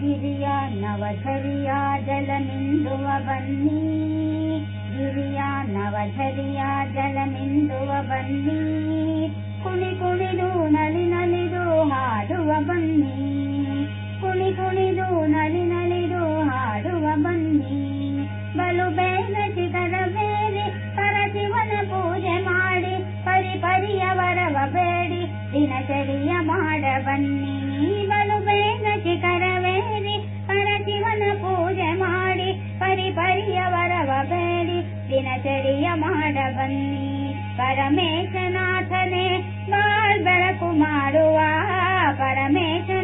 ಗಿರಿಯ ಜಲ ನಿಂದುವ ಬನ್ನಿ ಗಿರಿಯ ನವಧರಿಯ ಜಲ ನಿಂದುವ ಬನ್ನಿ ಕುಣಿ ಕುಣಿದು ನಲಿ ನಲಿದು ಹಾಡುವ ಬನ್ನಿ ಕುಣಿ ಕುಣಿದು ನಲಿ ನಲಿದು ಹಾಡುವ ಬನ್ನಿ ಬಲು ಬೇಗ ಪರ ಪರಶಿವನ ಪೂಜೆ ಮಾಡಿ, ಪರಿ ಪರಿಯ ವರವ ಬೇಡಿ, ದಿನಚರಿಯ ಮಾಡ ಬನ್ನಿ ದಿನಚರಿಯ ಮಾಡ ಬನ್ನಿ ಪರಮೇಶನಾಥನೇ ಬಾಳ್ ಬೆಳಕು ಮಾಡುವ ಪರಮೇಶನಾಥನೇ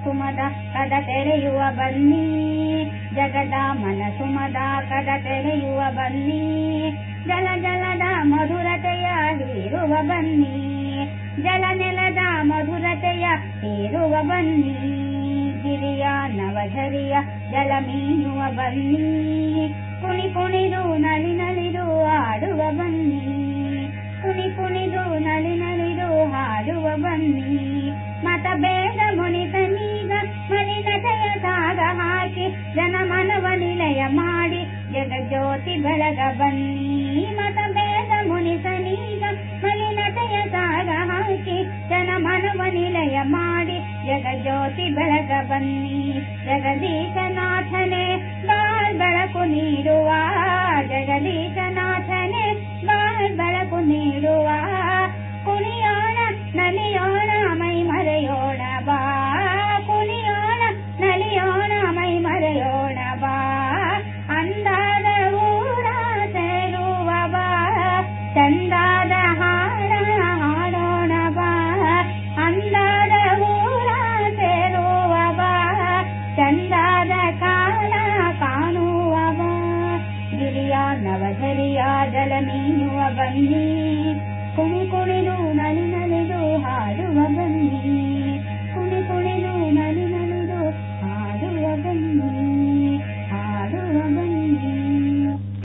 ಮನಸುಮದ ಕದ ತೆರೆಯುವ ಬನ್ನಿ. ಜಗದ ಮನಸುಮದ ಕದ ತೆರೆಯುವ ಬನ್ನಿ. ಜಲ ಜಲದ ಮಧುರತೆಯ ಹೀರುವ ಬನ್ನಿ. ಜಲ ನೆಲದ ಮಧುರತೆಯ ಹೀರುವ ಬನ್ನಿ. ಗಿರಿಯ ನವಝರಿಯ ಜಲ ಮೀನುವ ಬನ್ನಿ. ಕುಣಿ ಕುಣಿದು ನಲಿ ಹಾಕಿ ಜನ ಮನವ ನಿಲಯ ಮಾಡಿ ಜಗಜ್ಯೋತಿ ಬೆಳಗ ಬನ್ನಿ ಮತ ಬೇಡ ಮುನಿಸನೀಗ ಮಲಿನತೆಯ ಸಾಗ ಹಾಕಿ ಜನ ಮನವ ನಿಲಯ ಮಾಡಿ ಜಗಜ್ಯೋತಿ ಬೆಳಗ ಬನ್ನಿ ಜಗದೀಶನಾಥನೇ ಗಿರಿಯ ನವಧರಿಯ ಜಲ ಮೀನುವ ಬನ್ನಿ ಕುಣಿ ಕುಣಿದು ನಲಿ